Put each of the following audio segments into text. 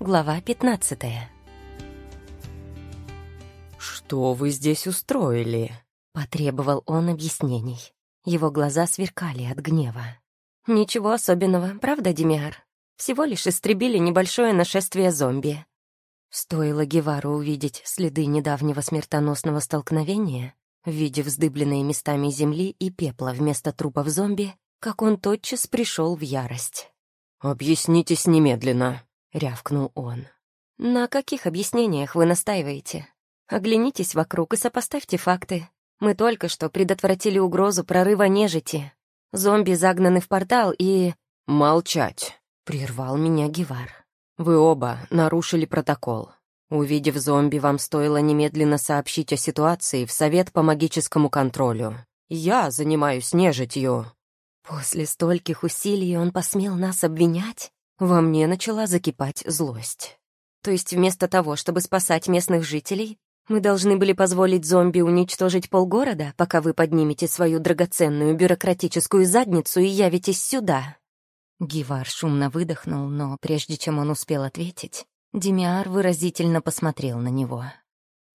глава 15 «Что вы здесь устроили?» — потребовал он объяснений. Его глаза сверкали от гнева. «Ничего особенного, правда, Демиар? Всего лишь истребили небольшое нашествие зомби». Стоило Гевару увидеть следы недавнего смертоносного столкновения, в виде вздыбленной местами земли и пепла вместо трупов зомби, как он тотчас пришел в ярость. «Объяснитесь немедленно», — рявкнул он. «На каких объяснениях вы настаиваете? Оглянитесь вокруг и сопоставьте факты. Мы только что предотвратили угрозу прорыва нежити. Зомби загнаны в портал и...» «Молчать», — прервал меня Гевар. «Вы оба нарушили протокол. Увидев зомби, вам стоило немедленно сообщить о ситуации в Совет по магическому контролю. Я занимаюсь нежитью». После стольких усилий он посмел нас обвинять? Во мне начала закипать злость. То есть вместо того, чтобы спасать местных жителей, мы должны были позволить зомби уничтожить полгорода, пока вы поднимете свою драгоценную бюрократическую задницу и явитесь сюда?» Гивар шумно выдохнул, но прежде чем он успел ответить, Демиар выразительно посмотрел на него.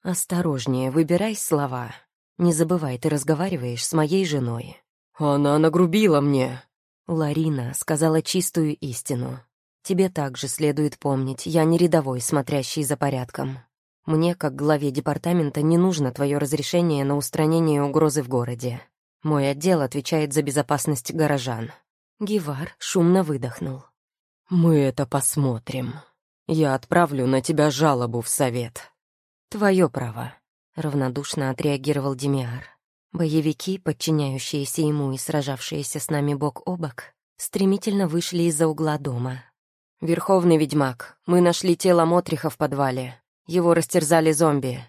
«Осторожнее, выбирай слова. Не забывай, ты разговариваешь с моей женой». «Она нагрубила мне». Ларина сказала чистую истину. «Тебе также следует помнить, я не рядовой, смотрящий за порядком. Мне, как главе департамента, не нужно твое разрешение на устранение угрозы в городе. Мой отдел отвечает за безопасность горожан». Гивар шумно выдохнул. «Мы это посмотрим. Я отправлю на тебя жалобу в совет». «Твое право», — равнодушно отреагировал Демиар. Боевики, подчиняющиеся ему и сражавшиеся с нами бок о бок, стремительно вышли из-за угла дома. «Верховный ведьмак, мы нашли тело Мотриха в подвале. Его растерзали зомби.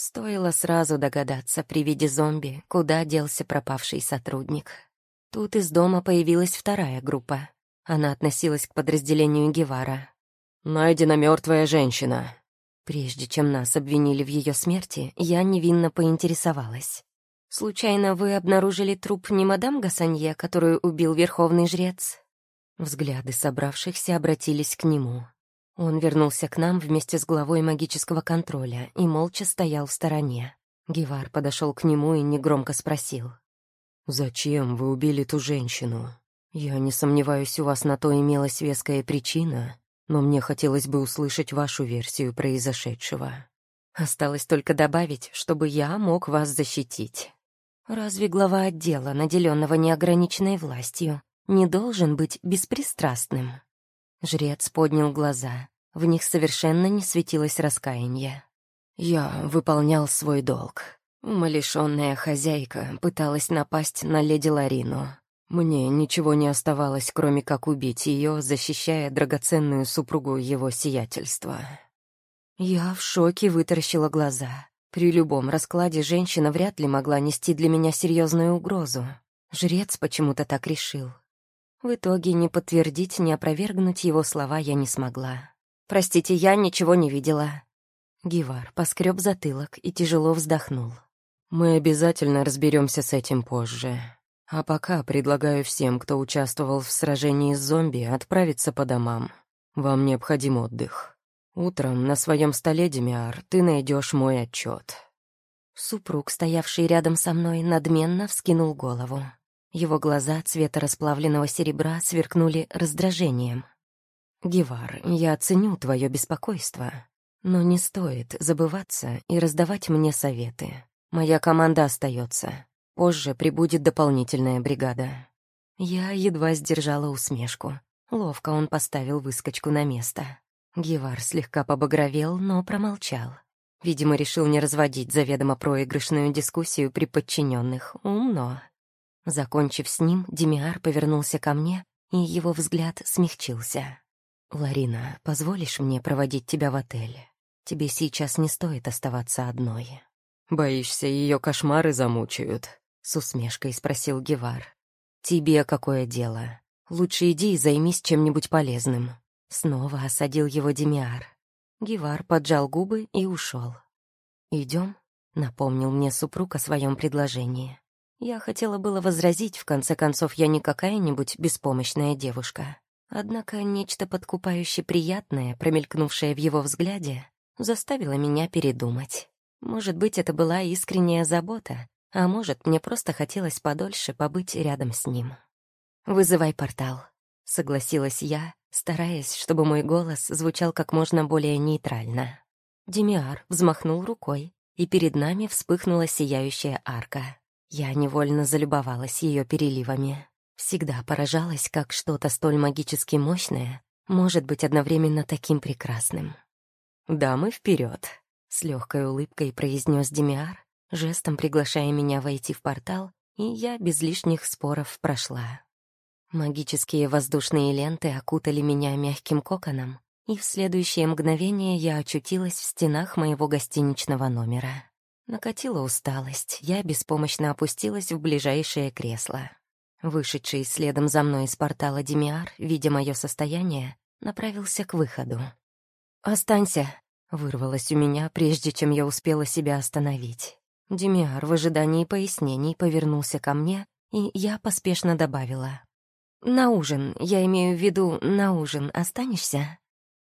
Стоило сразу догадаться при виде зомби, куда делся пропавший сотрудник. Тут из дома появилась вторая группа. Она относилась к подразделению Гевара. «Найдена мертвая женщина». Прежде чем нас обвинили в ее смерти, я невинно поинтересовалась. «Случайно вы обнаружили труп не мадам Гасанье, которую убил верховный жрец?» Взгляды собравшихся обратились к нему. Он вернулся к нам вместе с главой магического контроля и молча стоял в стороне. Гевар подошел к нему и негромко спросил. «Зачем вы убили ту женщину? Я не сомневаюсь, у вас на то имелась веская причина, но мне хотелось бы услышать вашу версию произошедшего. Осталось только добавить, чтобы я мог вас защитить. Разве глава отдела, наделенного неограниченной властью, не должен быть беспристрастным?» Жрец поднял глаза. В них совершенно не светилось раскаяние. «Я выполнял свой долг. Умалишенная хозяйка пыталась напасть на леди Ларину. Мне ничего не оставалось, кроме как убить ее, защищая драгоценную супругу его сиятельства». Я в шоке вытаращила глаза. При любом раскладе женщина вряд ли могла нести для меня серьезную угрозу. Жрец почему-то так решил. В итоге ни подтвердить, ни опровергнуть его слова я не смогла. «Простите, я ничего не видела». Гивар поскреб затылок и тяжело вздохнул. «Мы обязательно разберемся с этим позже. А пока предлагаю всем, кто участвовал в сражении с зомби, отправиться по домам. Вам необходим отдых. Утром на своем столе, Демиар, ты найдешь мой отчет». Супруг, стоявший рядом со мной, надменно вскинул голову. Его глаза цвета расплавленного серебра сверкнули раздражением. «Гевар, я оценю твое беспокойство, но не стоит забываться и раздавать мне советы. Моя команда остается. Позже прибудет дополнительная бригада». Я едва сдержала усмешку. Ловко он поставил выскочку на место. Гевар слегка побагровел, но промолчал. Видимо, решил не разводить заведомо проигрышную дискуссию при подчиненных. Умно. Закончив с ним, Демиар повернулся ко мне, и его взгляд смягчился. «Ларина, позволишь мне проводить тебя в отель? Тебе сейчас не стоит оставаться одной». «Боишься, ее кошмары замучают?» — с усмешкой спросил Гевар. «Тебе какое дело? Лучше иди и займись чем-нибудь полезным». Снова осадил его Демиар. Гевар поджал губы и ушел. «Идем?» — напомнил мне супруг о своем предложении. Я хотела было возразить, в конце концов, я не какая-нибудь беспомощная девушка. Однако нечто подкупающе приятное, промелькнувшее в его взгляде, заставило меня передумать. Может быть, это была искренняя забота, а может, мне просто хотелось подольше побыть рядом с ним. «Вызывай портал», — согласилась я, стараясь, чтобы мой голос звучал как можно более нейтрально. Демиар взмахнул рукой, и перед нами вспыхнула сияющая арка. Я невольно залюбовалась ее переливами. Всегда поражалась, как что-то столь магически мощное может быть одновременно таким прекрасным. «Дамы, вперед! с легкой улыбкой произнес Демиар, жестом приглашая меня войти в портал, и я без лишних споров прошла. Магические воздушные ленты окутали меня мягким коконом, и в следующее мгновение я очутилась в стенах моего гостиничного номера. Накатила усталость, я беспомощно опустилась в ближайшее кресло. Вышедший следом за мной из портала Демиар, видя мое состояние, направился к выходу. «Останься», — вырвалось у меня, прежде чем я успела себя остановить. Демиар в ожидании пояснений повернулся ко мне, и я поспешно добавила. «На ужин, я имею в виду, на ужин останешься?»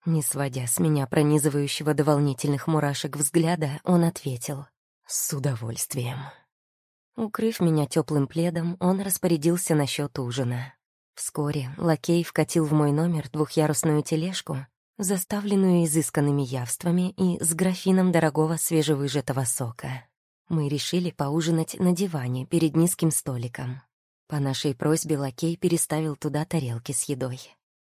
Не сводя с меня пронизывающего до волнительных мурашек взгляда, он ответил. «С удовольствием». Укрыв меня теплым пледом, он распорядился насчет ужина. Вскоре лакей вкатил в мой номер двухъярусную тележку, заставленную изысканными явствами и с графином дорогого свежевыжатого сока. Мы решили поужинать на диване перед низким столиком. По нашей просьбе лакей переставил туда тарелки с едой.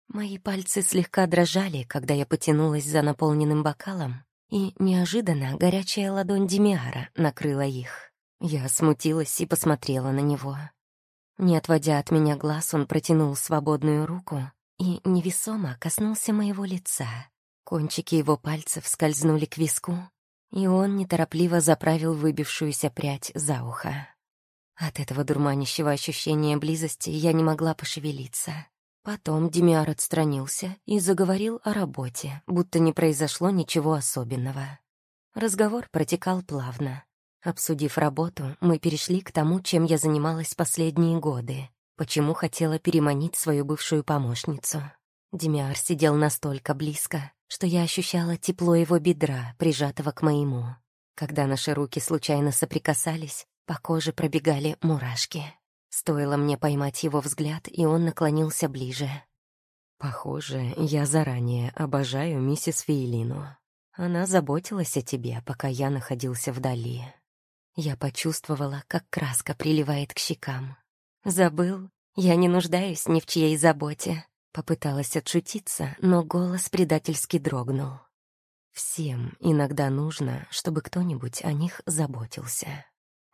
Мои пальцы слегка дрожали, когда я потянулась за наполненным бокалом, и неожиданно горячая ладонь Демиара накрыла их. Я смутилась и посмотрела на него. Не отводя от меня глаз, он протянул свободную руку и невесомо коснулся моего лица. Кончики его пальцев скользнули к виску, и он неторопливо заправил выбившуюся прядь за ухо. От этого дурманящего ощущения близости я не могла пошевелиться. Потом Демиар отстранился и заговорил о работе, будто не произошло ничего особенного. Разговор протекал плавно. Обсудив работу, мы перешли к тому, чем я занималась последние годы, почему хотела переманить свою бывшую помощницу. Демиар сидел настолько близко, что я ощущала тепло его бедра, прижатого к моему. Когда наши руки случайно соприкасались, по коже пробегали мурашки. Стоило мне поймать его взгляд, и он наклонился ближе. «Похоже, я заранее обожаю миссис Фейлину. Она заботилась о тебе, пока я находился вдали. Я почувствовала, как краска приливает к щекам. «Забыл? Я не нуждаюсь ни в чьей заботе». Попыталась отшутиться, но голос предательски дрогнул. Всем иногда нужно, чтобы кто-нибудь о них заботился.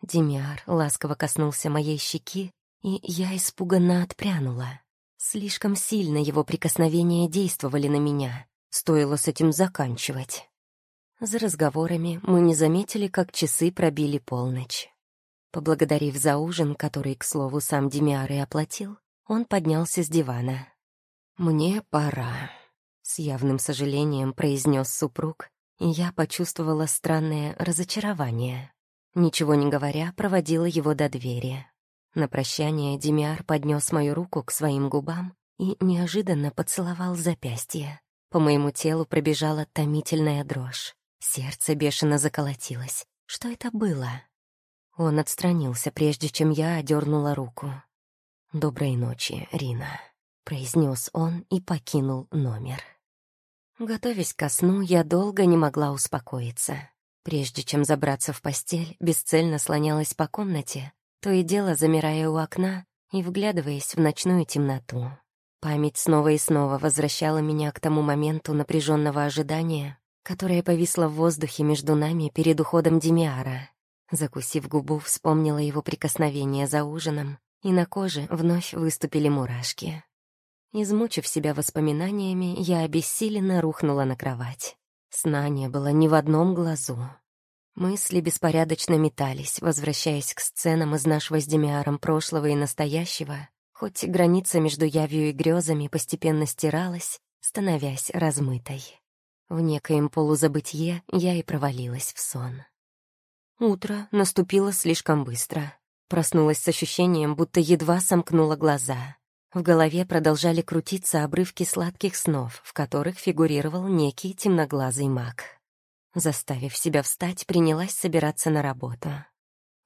Демиар ласково коснулся моей щеки, и я испуганно отпрянула. Слишком сильно его прикосновения действовали на меня. Стоило с этим заканчивать. За разговорами мы не заметили, как часы пробили полночь. Поблагодарив за ужин, который, к слову, сам Демиар и оплатил, он поднялся с дивана. «Мне пора», — с явным сожалением произнес супруг, и я почувствовала странное разочарование. Ничего не говоря, проводила его до двери. На прощание Демиар поднес мою руку к своим губам и неожиданно поцеловал запястье. По моему телу пробежала томительная дрожь. Сердце бешено заколотилось. Что это было? Он отстранился, прежде чем я одернула руку. «Доброй ночи, Рина», — произнес он и покинул номер. Готовясь ко сну, я долго не могла успокоиться. Прежде чем забраться в постель, бесцельно слонялась по комнате, то и дело замирая у окна и вглядываясь в ночную темноту. Память снова и снова возвращала меня к тому моменту напряженного ожидания, которая повисла в воздухе между нами перед уходом Демиара. Закусив губу, вспомнила его прикосновение за ужином, и на коже вновь выступили мурашки. Измучив себя воспоминаниями, я обессиленно рухнула на кровать. Сна не было ни в одном глазу. Мысли беспорядочно метались, возвращаясь к сценам из нашего с Демиаром прошлого и настоящего, хоть граница между явью и грезами постепенно стиралась, становясь размытой. В некоем полузабытье я и провалилась в сон. Утро наступило слишком быстро. Проснулась с ощущением, будто едва сомкнула глаза. В голове продолжали крутиться обрывки сладких снов, в которых фигурировал некий темноглазый маг. Заставив себя встать, принялась собираться на работу.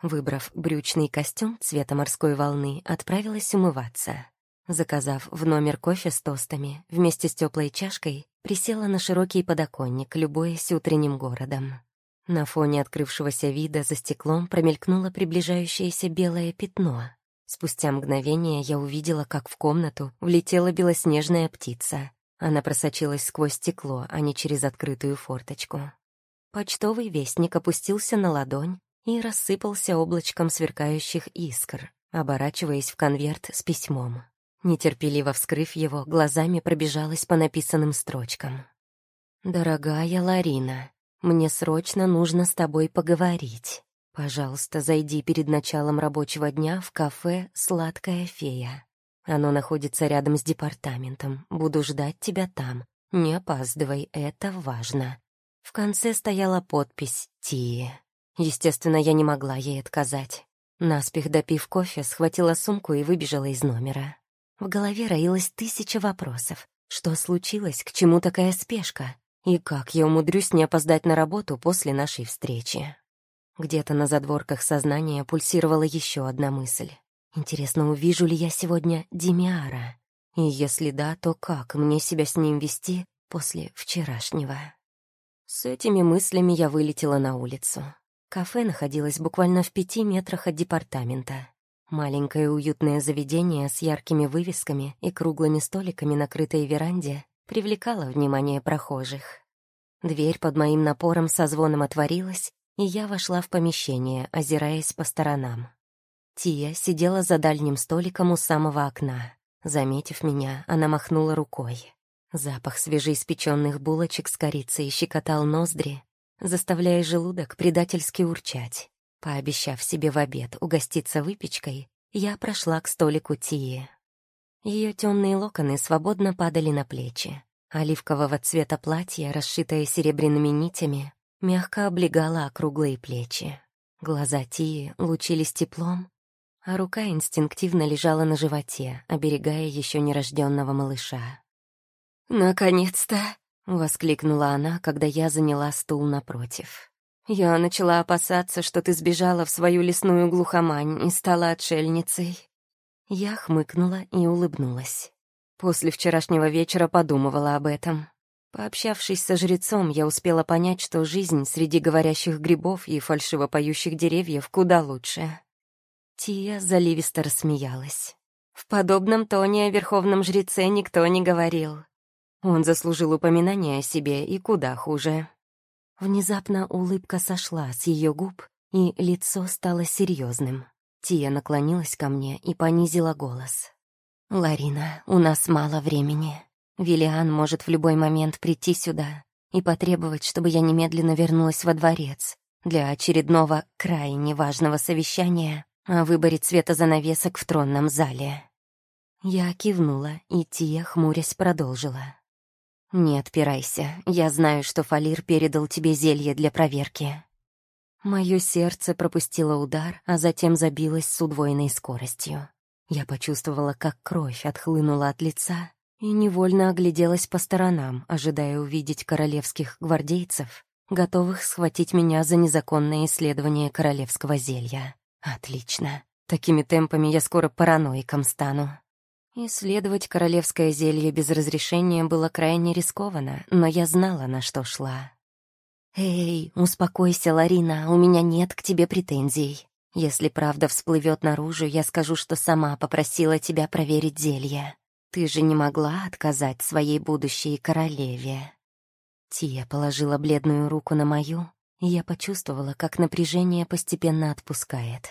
Выбрав брючный костюм цвета морской волны, отправилась умываться. Заказав в номер кофе с тостами, вместе с теплой чашкой, присела на широкий подоконник, любуясь утренним городом. На фоне открывшегося вида за стеклом промелькнуло приближающееся белое пятно. Спустя мгновение я увидела, как в комнату влетела белоснежная птица. Она просочилась сквозь стекло, а не через открытую форточку. Почтовый вестник опустился на ладонь, и рассыпался облачком сверкающих искр, оборачиваясь в конверт с письмом. Нетерпеливо вскрыв его, глазами пробежалась по написанным строчкам. «Дорогая Ларина, мне срочно нужно с тобой поговорить. Пожалуйста, зайди перед началом рабочего дня в кафе «Сладкая фея». Оно находится рядом с департаментом. Буду ждать тебя там. Не опаздывай, это важно». В конце стояла подпись «Тии». Естественно, я не могла ей отказать. Наспех допив кофе, схватила сумку и выбежала из номера. В голове роилось тысяча вопросов. Что случилось, к чему такая спешка? И как я умудрюсь не опоздать на работу после нашей встречи? Где-то на задворках сознания пульсировала еще одна мысль. Интересно, увижу ли я сегодня Демиара? И если да, то как мне себя с ним вести после вчерашнего? С этими мыслями я вылетела на улицу. Кафе находилось буквально в пяти метрах от департамента. Маленькое уютное заведение с яркими вывесками и круглыми столиками на крытой веранде привлекало внимание прохожих. Дверь под моим напором со звоном отворилась, и я вошла в помещение, озираясь по сторонам. Тия сидела за дальним столиком у самого окна. Заметив меня, она махнула рукой. Запах свежеиспеченных булочек с корицей щекотал ноздри, заставляя желудок предательски урчать. Пообещав себе в обед угоститься выпечкой, я прошла к столику Тии. Ее темные локоны свободно падали на плечи. Оливкового цвета платье, расшитое серебряными нитями, мягко облегало округлые плечи. Глаза Тии лучились теплом, а рука инстинктивно лежала на животе, оберегая еще нерожденного малыша. «Наконец-то!» — воскликнула она, когда я заняла стул напротив. «Я начала опасаться, что ты сбежала в свою лесную глухомань и стала отшельницей». Я хмыкнула и улыбнулась. После вчерашнего вечера подумывала об этом. Пообщавшись со жрецом, я успела понять, что жизнь среди говорящих грибов и фальшиво поющих деревьев куда лучше. Тия заливисто рассмеялась. В подобном тоне о верховном жреце никто не говорил. Он заслужил упоминания о себе и куда хуже. Внезапно улыбка сошла с ее губ, и лицо стало серьезным. Тия наклонилась ко мне и понизила голос. «Ларина, у нас мало времени. Виллиан может в любой момент прийти сюда и потребовать, чтобы я немедленно вернулась во дворец для очередного крайне важного совещания о выборе цвета занавесок в тронном зале». Я кивнула, и Тия, хмурясь, продолжила. «Не отпирайся. Я знаю, что Фалир передал тебе зелье для проверки». Мое сердце пропустило удар, а затем забилось с удвоенной скоростью. Я почувствовала, как кровь отхлынула от лица и невольно огляделась по сторонам, ожидая увидеть королевских гвардейцев, готовых схватить меня за незаконное исследование королевского зелья. Отлично. Такими темпами я скоро параноиком стану. Исследовать королевское зелье без разрешения было крайне рискованно, но я знала, на что шла. «Эй, успокойся, Ларина, у меня нет к тебе претензий. Если правда всплывет наружу, я скажу, что сама попросила тебя проверить зелье. Ты же не могла отказать своей будущей королеве». Тия положила бледную руку на мою, и я почувствовала, как напряжение постепенно отпускает.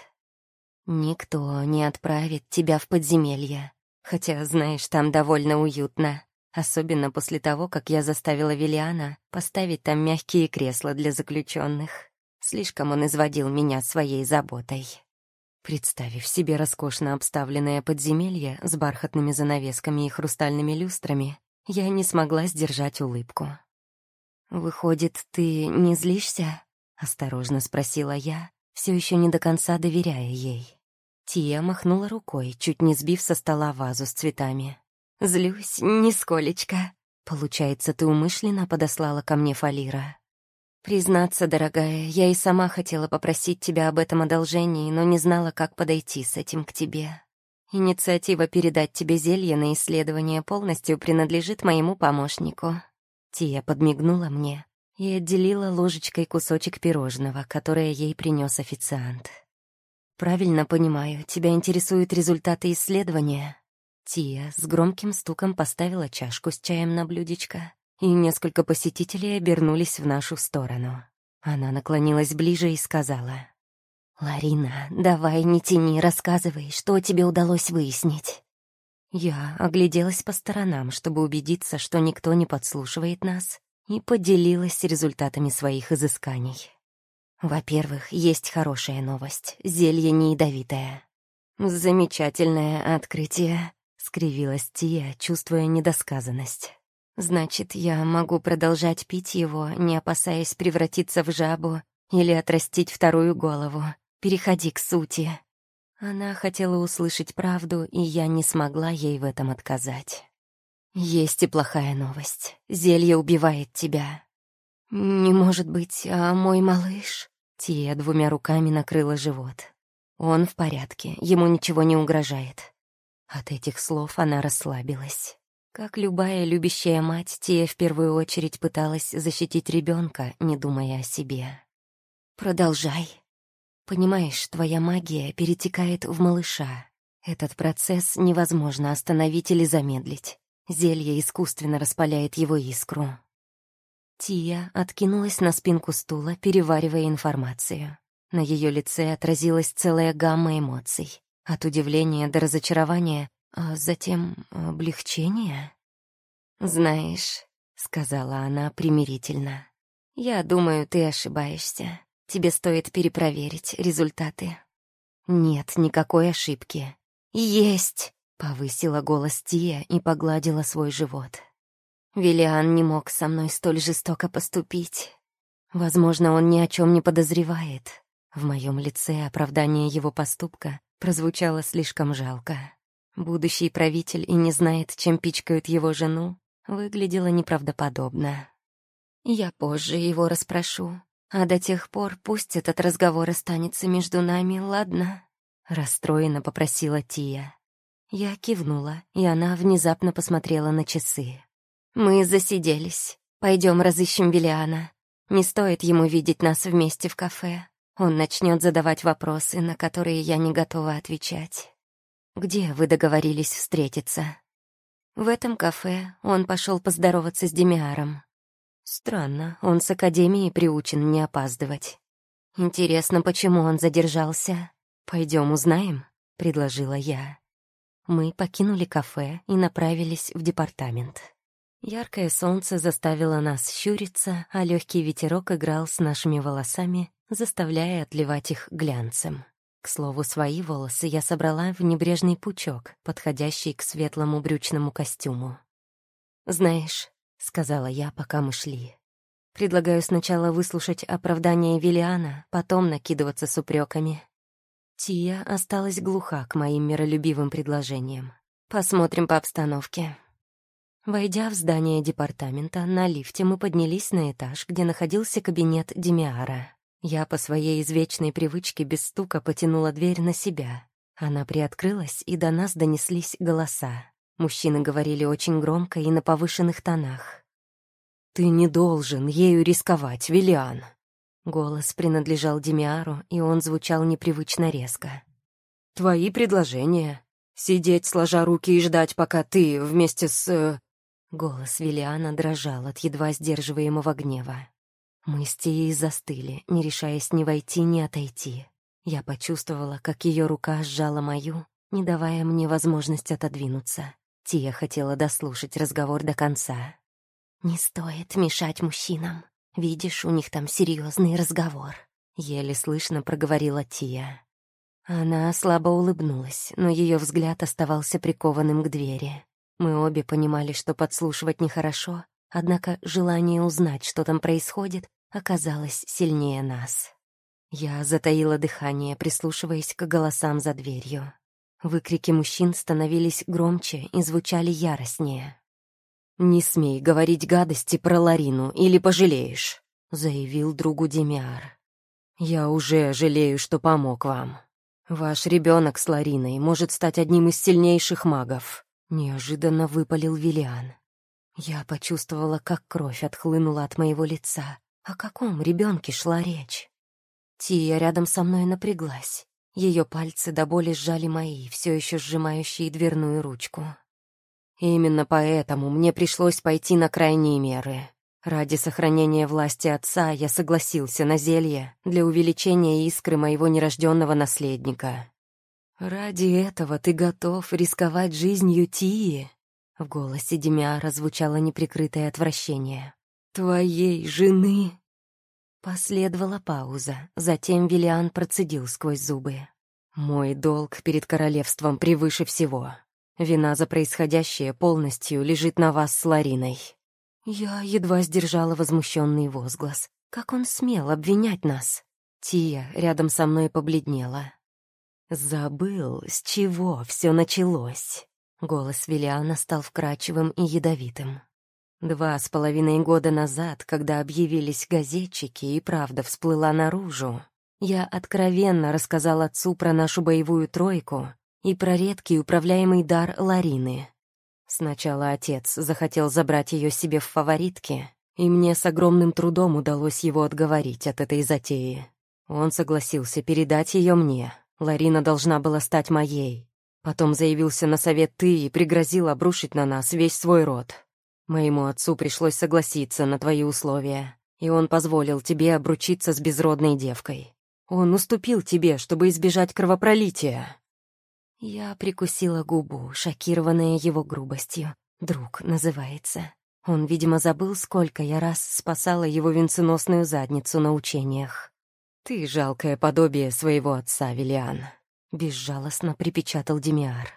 «Никто не отправит тебя в подземелье. Хотя, знаешь, там довольно уютно. Особенно после того, как я заставила Виллиана поставить там мягкие кресла для заключенных. Слишком он изводил меня своей заботой. Представив себе роскошно обставленное подземелье с бархатными занавесками и хрустальными люстрами, я не смогла сдержать улыбку. «Выходит, ты не злишься?» — осторожно спросила я, все еще не до конца доверяя ей. Тия махнула рукой, чуть не сбив со стола вазу с цветами. «Злюсь, нисколечко. Получается, ты умышленно подослала ко мне Фалира. Признаться, дорогая, я и сама хотела попросить тебя об этом одолжении, но не знала, как подойти с этим к тебе. Инициатива передать тебе зелье на исследование полностью принадлежит моему помощнику. Тия подмигнула мне и отделила ложечкой кусочек пирожного, которое ей принес официант. «Правильно понимаю, тебя интересуют результаты исследования?» Тия с громким стуком поставила чашку с чаем на блюдечко, и несколько посетителей обернулись в нашу сторону. Она наклонилась ближе и сказала. «Ларина, давай не тяни, рассказывай, что тебе удалось выяснить». Я огляделась по сторонам, чтобы убедиться, что никто не подслушивает нас, и поделилась результатами своих изысканий. Во-первых, есть хорошая новость. Зелье не ядовитое. «Замечательное открытие», — скривилась Тия, чувствуя недосказанность. «Значит, я могу продолжать пить его, не опасаясь превратиться в жабу или отрастить вторую голову. Переходи к сути». Она хотела услышать правду, и я не смогла ей в этом отказать. «Есть и плохая новость. Зелье убивает тебя. «Не может быть, а мой малыш?» Тия двумя руками накрыла живот. «Он в порядке, ему ничего не угрожает». От этих слов она расслабилась. Как любая любящая мать, Тия в первую очередь пыталась защитить ребенка, не думая о себе. «Продолжай. Понимаешь, твоя магия перетекает в малыша. Этот процесс невозможно остановить или замедлить. Зелье искусственно распаляет его искру. Тия откинулась на спинку стула, переваривая информацию. На ее лице отразилась целая гамма эмоций. От удивления до разочарования, а затем облегчения. «Знаешь», — сказала она примирительно, — «я думаю, ты ошибаешься. Тебе стоит перепроверить результаты». «Нет никакой ошибки». «Есть!» — повысила голос Тия и погладила свой живот. Виллиан не мог со мной столь жестоко поступить. Возможно, он ни о чем не подозревает. В моем лице оправдание его поступка прозвучало слишком жалко. Будущий правитель и не знает, чем пичкают его жену, выглядело неправдоподобно. Я позже его расспрошу, а до тех пор пусть этот разговор останется между нами, ладно?» Расстроенно попросила Тия. Я кивнула, и она внезапно посмотрела на часы. Мы засиделись. Пойдем разыщем Виллиана. Не стоит ему видеть нас вместе в кафе. Он начнет задавать вопросы, на которые я не готова отвечать. Где вы договорились встретиться? В этом кафе он пошел поздороваться с Демиаром. Странно, он с академией приучен не опаздывать. Интересно, почему он задержался? Пойдем узнаем, предложила я. Мы покинули кафе и направились в департамент. Яркое солнце заставило нас щуриться, а легкий ветерок играл с нашими волосами, заставляя отливать их глянцем. К слову, свои волосы я собрала в небрежный пучок, подходящий к светлому брючному костюму. «Знаешь», — сказала я, пока мы шли, — «предлагаю сначала выслушать оправдание Виллиана, потом накидываться с упреками. Тия осталась глуха к моим миролюбивым предложениям. «Посмотрим по обстановке», Войдя в здание департамента, на лифте мы поднялись на этаж, где находился кабинет Демиара. Я по своей извечной привычке без стука потянула дверь на себя. Она приоткрылась, и до нас донеслись голоса. Мужчины говорили очень громко и на повышенных тонах. «Ты не должен ею рисковать, Виллиан!» Голос принадлежал Демиару, и он звучал непривычно резко. «Твои предложения? Сидеть, сложа руки и ждать, пока ты вместе с... Э, Голос Виллиана дрожал от едва сдерживаемого гнева. Мы с Тией застыли, не решаясь ни войти, ни отойти. Я почувствовала, как ее рука сжала мою, не давая мне возможность отодвинуться. Тия хотела дослушать разговор до конца. «Не стоит мешать мужчинам. Видишь, у них там серьезный разговор», — еле слышно проговорила Тия. Она слабо улыбнулась, но ее взгляд оставался прикованным к двери. Мы обе понимали, что подслушивать нехорошо, однако желание узнать, что там происходит, оказалось сильнее нас. Я затаила дыхание, прислушиваясь к голосам за дверью. Выкрики мужчин становились громче и звучали яростнее. «Не смей говорить гадости про Ларину, или пожалеешь», — заявил другу Демиар. «Я уже жалею, что помог вам. Ваш ребенок с Лариной может стать одним из сильнейших магов», — неожиданно выпалил Виллиан. Я почувствовала, как кровь отхлынула от моего лица. О каком ребенке шла речь? Тия рядом со мной напряглась. Ее пальцы до боли сжали мои, все еще сжимающие дверную ручку. Именно поэтому мне пришлось пойти на крайние меры. Ради сохранения власти отца я согласился на зелье для увеличения искры моего нерожденного наследника. «Ради этого ты готов рисковать жизнью Тии?» В голосе Демиара звучало неприкрытое отвращение. «Твоей жены?» Последовала пауза, затем Виллиан процедил сквозь зубы. «Мой долг перед королевством превыше всего. Вина за происходящее полностью лежит на вас с Лариной». Я едва сдержала возмущенный возглас. Как он смел обвинять нас? Тия рядом со мной побледнела. Забыл, с чего все началось. Голос Виллиана стал вкрадчивым и ядовитым. Два с половиной года назад, когда объявились газетчики и правда всплыла наружу, я откровенно рассказал отцу про нашу боевую тройку и про редкий управляемый дар Ларины. Сначала отец захотел забрать ее себе в фаворитки, и мне с огромным трудом удалось его отговорить от этой затеи. Он согласился передать ее мне. Ларина должна была стать моей. Потом заявился на совет ты и пригрозил обрушить на нас весь свой род. Моему отцу пришлось согласиться на твои условия, и он позволил тебе обручиться с безродной девкой. Он уступил тебе, чтобы избежать кровопролития. Я прикусила губу, шокированная его грубостью. «Друг» называется. Он, видимо, забыл, сколько я раз спасала его венценосную задницу на учениях. «Ты жалкое подобие своего отца, Виллиан», — безжалостно припечатал Демиар.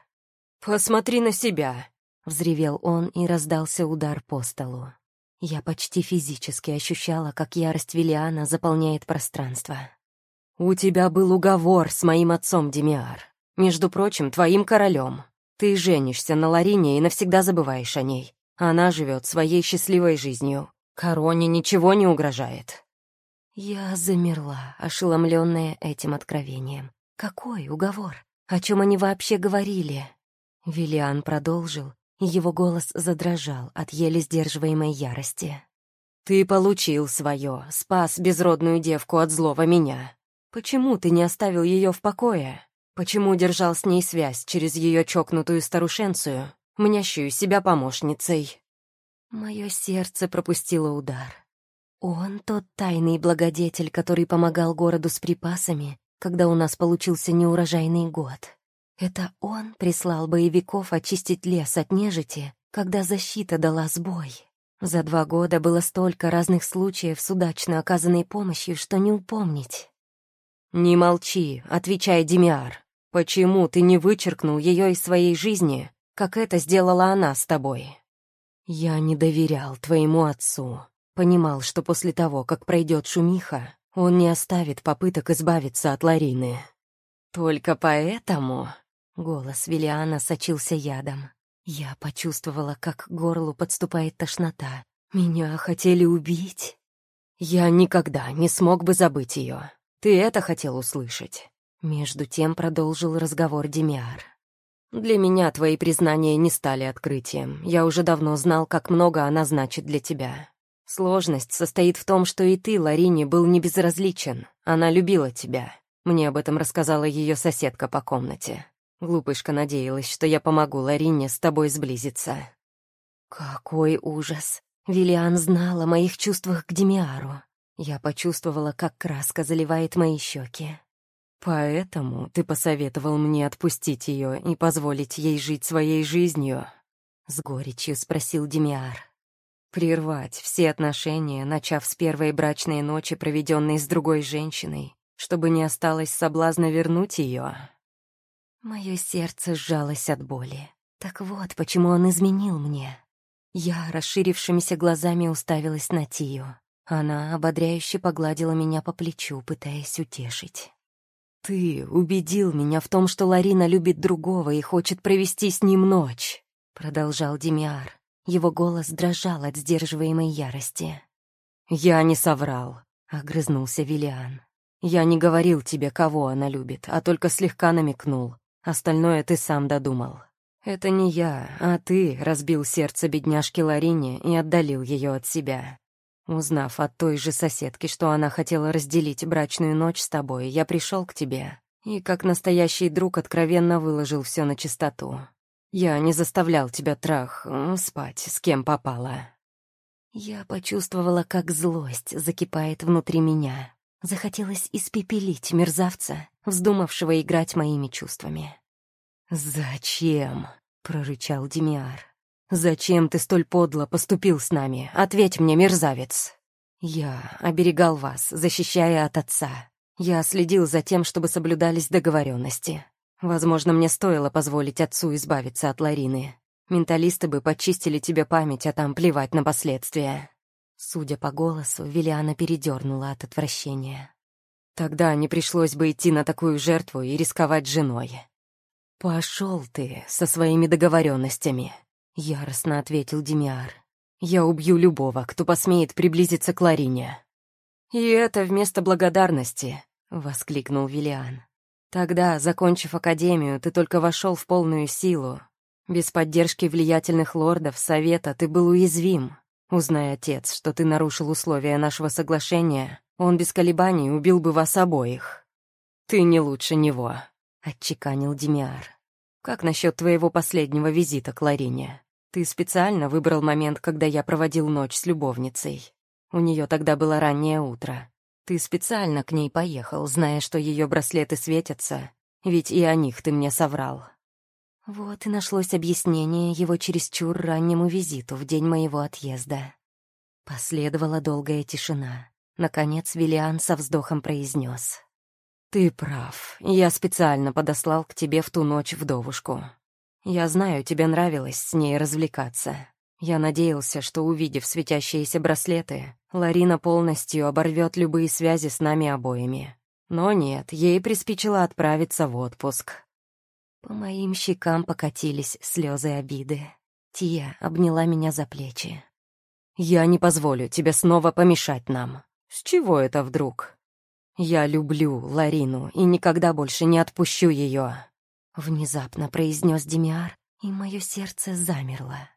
«Посмотри на себя!» — взревел он и раздался удар по столу. Я почти физически ощущала, как ярость Виллиана заполняет пространство. «У тебя был уговор с моим отцом, Демиар. Между прочим, твоим королем. Ты женишься на Ларине и навсегда забываешь о ней. Она живет своей счастливой жизнью. Короне ничего не угрожает». Я замерла, ошеломленная этим откровением. Какой уговор? О чем они вообще говорили? Виллиан продолжил, его голос задрожал от еле сдерживаемой ярости. «Ты получил свое, спас безродную девку от злого меня. Почему ты не оставил ее в покое?» Почему держал с ней связь через ее чокнутую старушенцию, мнящую себя помощницей? Мое сердце пропустило удар. Он тот тайный благодетель, который помогал городу с припасами, когда у нас получился неурожайный год. Это он прислал боевиков очистить лес от нежити, когда защита дала сбой. За два года было столько разных случаев с удачно оказанной помощью, что не упомнить. «Не молчи, отвечай, Демиар. Почему ты не вычеркнул ее из своей жизни, как это сделала она с тобой? Я не доверял твоему отцу. Понимал, что после того, как пройдет шумиха, он не оставит попыток избавиться от Ларины. Только поэтому... Голос Виллиана сочился ядом. Я почувствовала, как к горлу подступает тошнота. Меня хотели убить. Я никогда не смог бы забыть ее. Ты это хотел услышать. Между тем продолжил разговор Демиар. «Для меня твои признания не стали открытием. Я уже давно знал, как много она значит для тебя. Сложность состоит в том, что и ты, Ларине, был не безразличен. Она любила тебя. Мне об этом рассказала ее соседка по комнате. Глупышка надеялась, что я помогу Ларине с тобой сблизиться». «Какой ужас! Виллиан знал о моих чувствах к Демиару. Я почувствовала, как краска заливает мои щеки. «Поэтому ты посоветовал мне отпустить ее и позволить ей жить своей жизнью?» — с горечью спросил Демиар. «Прервать все отношения, начав с первой брачной ночи, проведенной с другой женщиной, чтобы не осталось соблазна вернуть ее?» Мое сердце сжалось от боли. Так вот, почему он изменил мне. Я расширившимися глазами уставилась на Тию. Она ободряюще погладила меня по плечу, пытаясь утешить. «Ты убедил меня в том, что Ларина любит другого и хочет провести с ним ночь», — продолжал Демиар. Его голос дрожал от сдерживаемой ярости. «Я не соврал», — огрызнулся Виллиан. «Я не говорил тебе, кого она любит, а только слегка намекнул. Остальное ты сам додумал. Это не я, а ты разбил сердце бедняжки Ларине и отдалил ее от себя. Узнав от той же соседки, что она хотела разделить брачную ночь с тобой, я пришел к тебе и, как настоящий друг, откровенно выложил все на чистоту. Я не заставлял тебя трах спать, с кем попало. Я почувствовала, как злость закипает внутри меня. Захотелось испепелить мерзавца, вздумавшего играть моими чувствами. «Зачем?» — прорычал Демиар. «Зачем ты столь подло поступил с нами? Ответь мне, мерзавец!» «Я оберегал вас, защищая от отца. Я следил за тем, чтобы соблюдались договоренности. Возможно, мне стоило позволить отцу избавиться от Ларины. Менталисты бы почистили тебе память, а там плевать на последствия». Судя по голосу, Виллиана передернула от отвращения. «Тогда не пришлось бы идти на такую жертву и рисковать женой». «Пошел ты со своими договоренностями», Яростно ответил Демиар. «Я убью любого, кто посмеет приблизиться к Ларине». «И это вместо благодарности», — воскликнул Виллиан. «Тогда, закончив академию, ты только вошел в полную силу. Без поддержки влиятельных лордов Совета ты был уязвим. Узнай, отец, что ты нарушил условия нашего соглашения, он без колебаний убил бы вас обоих». «Ты не лучше него», — отчеканил Демиар. «Как насчет твоего последнего визита к Ларине? Ты специально выбрал момент, когда я проводил ночь с любовницей. У нее тогда было раннее утро. Ты специально к ней поехал, зная, что ее браслеты светятся, ведь и о них ты мне соврал. Вот и нашлось объяснение его чересчур раннему визиту в день моего отъезда. Последовала долгая тишина. Наконец Виллиан со вздохом произнес. «Ты прав. Я специально подослал к тебе в ту ночь вдовушку. Я знаю, тебе нравилось с ней развлекаться. Я надеялся, что, увидев светящиеся браслеты, Ларина полностью оборвет любые связи с нами обоими. Но нет, ей приспичило отправиться в отпуск. По моим щекам покатились слезы обиды. Тия обняла меня за плечи. «Я не позволю тебе снова помешать нам. С чего это вдруг? Я люблю Ларину и никогда больше не отпущу ее. Внезапно произнес Демиар, и мое сердце замерло.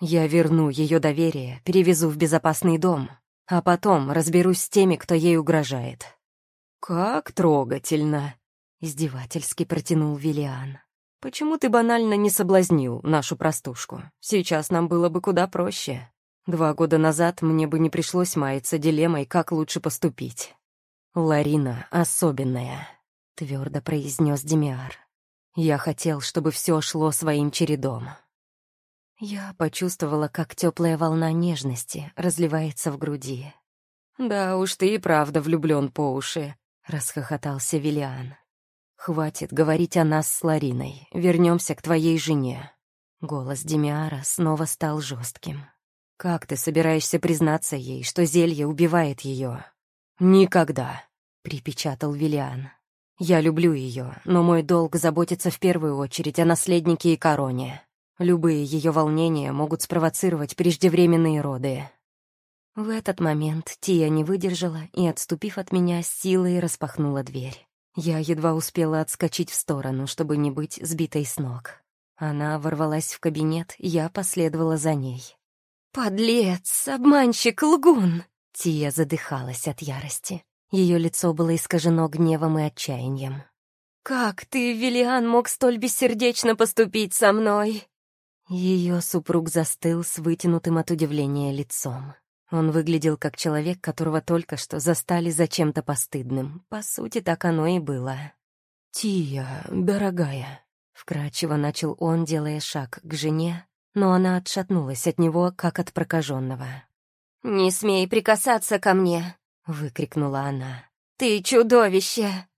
Я верну ее доверие, перевезу в безопасный дом, а потом разберусь с теми, кто ей угрожает. Как трогательно! Издевательски протянул Виллиан. Почему ты банально не соблазнил нашу простушку? Сейчас нам было бы куда проще. Два года назад мне бы не пришлось маяться дилеммой, как лучше поступить. Ларина особенная, твердо произнес Демиар. Я хотел, чтобы все шло своим чередом. Я почувствовала, как теплая волна нежности разливается в груди. «Да уж ты и правда влюблен по уши», — расхохотался Виллиан. «Хватит говорить о нас с Лариной. Вернемся к твоей жене». Голос Демиара снова стал жестким. «Как ты собираешься признаться ей, что зелье убивает ее?» «Никогда», — припечатал Виллиан. Я люблю ее, но мой долг заботиться в первую очередь о наследнике и короне. Любые ее волнения могут спровоцировать преждевременные роды. В этот момент Тия не выдержала и, отступив от меня, силой распахнула дверь. Я едва успела отскочить в сторону, чтобы не быть сбитой с ног. Она ворвалась в кабинет, я последовала за ней. «Подлец! Обманщик! Лгун!» Тия задыхалась от ярости. Ее лицо было искажено гневом и отчаянием. «Как ты, Виллиан, мог столь бессердечно поступить со мной?» Ее супруг застыл с вытянутым от удивления лицом. Он выглядел как человек, которого только что застали за чем-то постыдным. По сути, так оно и было. «Тия, дорогая», — вкрадчиво начал он, делая шаг к жене, но она отшатнулась от него, как от прокаженного. «Не смей прикасаться ко мне!» — выкрикнула она. «Ты чудовище!»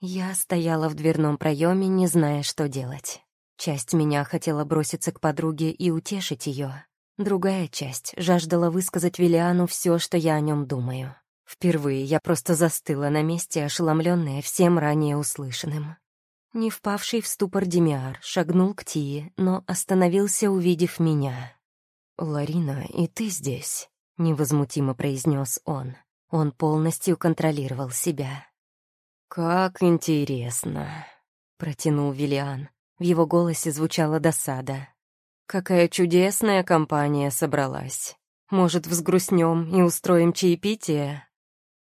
Я стояла в дверном проеме, не зная, что делать. Часть меня хотела броситься к подруге и утешить ее, Другая часть жаждала высказать Виллиану все, что я о нем думаю. Впервые я просто застыла на месте, ошеломленная всем ранее услышанным. Не впавший в ступор Демиар шагнул к Тии, но остановился, увидев меня. «Ларина, и ты здесь», — невозмутимо произнес он. Он полностью контролировал себя. «Как интересно», — протянул Виллиан. В его голосе звучала досада. «Какая чудесная компания собралась. Может, взгрустнем и устроим чаепитие?»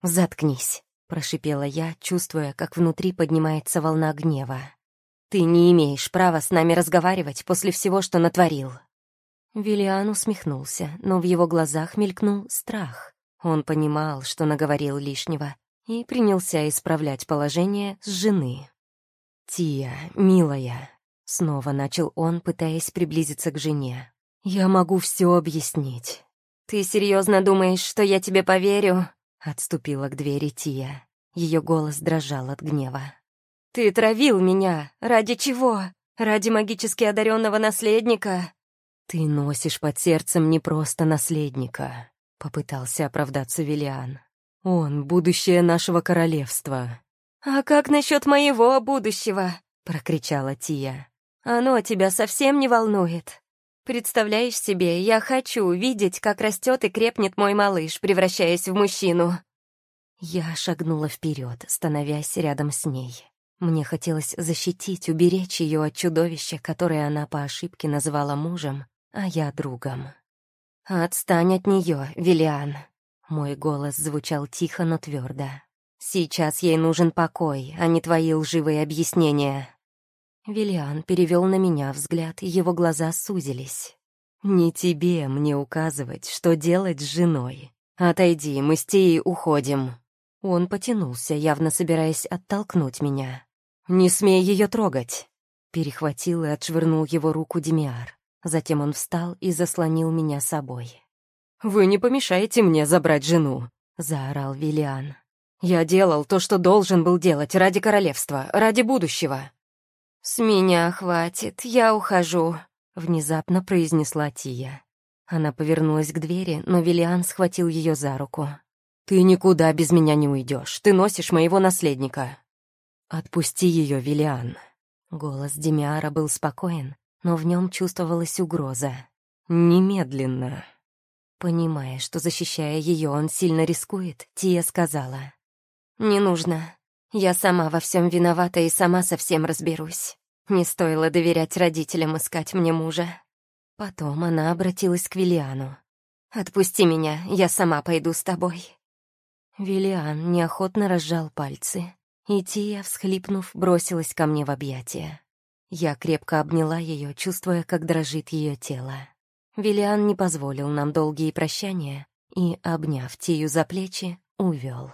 «Заткнись», — прошипела я, чувствуя, как внутри поднимается волна гнева. «Ты не имеешь права с нами разговаривать после всего, что натворил». Виллиан усмехнулся, но в его глазах мелькнул страх. Он понимал, что наговорил лишнего, и принялся исправлять положение с жены. «Тия, милая», — снова начал он, пытаясь приблизиться к жене. «Я могу все объяснить». «Ты серьезно думаешь, что я тебе поверю?» Отступила к двери Тия. Ее голос дрожал от гнева. «Ты травил меня! Ради чего? Ради магически одаренного наследника?» «Ты носишь под сердцем не просто наследника», — попытался оправдаться Виллиан. «Он — будущее нашего королевства». «А как насчет моего будущего?» — прокричала Тия. «Оно тебя совсем не волнует. Представляешь себе, я хочу видеть, как растет и крепнет мой малыш, превращаясь в мужчину». Я шагнула вперед, становясь рядом с ней. Мне хотелось защитить, уберечь ее от чудовища, которое она по ошибке называла мужем, а я другом. «Отстань от нее, Виллиан!» Мой голос звучал тихо, но твердо. «Сейчас ей нужен покой, а не твои лживые объяснения». Виллиан перевел на меня взгляд, и его глаза сузились. «Не тебе мне указывать, что делать с женой. Отойди, мы с Тией уходим». Он потянулся, явно собираясь оттолкнуть меня. «Не смей ее трогать!» Перехватил и отшвырнул его руку Демиар. Затем он встал и заслонил меня собой. «Вы не помешаете мне забрать жену!» — заорал Виллиан. «Я делал то, что должен был делать ради королевства, ради будущего. «С меня хватит, я ухожу», — внезапно произнесла Тия. Она повернулась к двери, но Виллиан схватил ее за руку. «Ты никуда без меня не уйдешь. Ты носишь моего наследника». «Отпусти ее, Виллиан». Голос Демиара был спокоен, но в нем чувствовалась угроза. «Немедленно». Понимая, что, защищая ее, он сильно рискует, Тия сказала. «Не нужно. Я сама во всем виновата и сама со всем разберусь. Не стоило доверять родителям искать мне мужа. Потом она обратилась к Виллиану. «Отпусти меня, я сама пойду с тобой». Виллиан неохотно разжал пальцы, и Тия, всхлипнув, бросилась ко мне в объятия. Я крепко обняла ее, чувствуя, как дрожит ее тело. Виллиан не позволил нам долгие прощания и, обняв Тию за плечи, увел.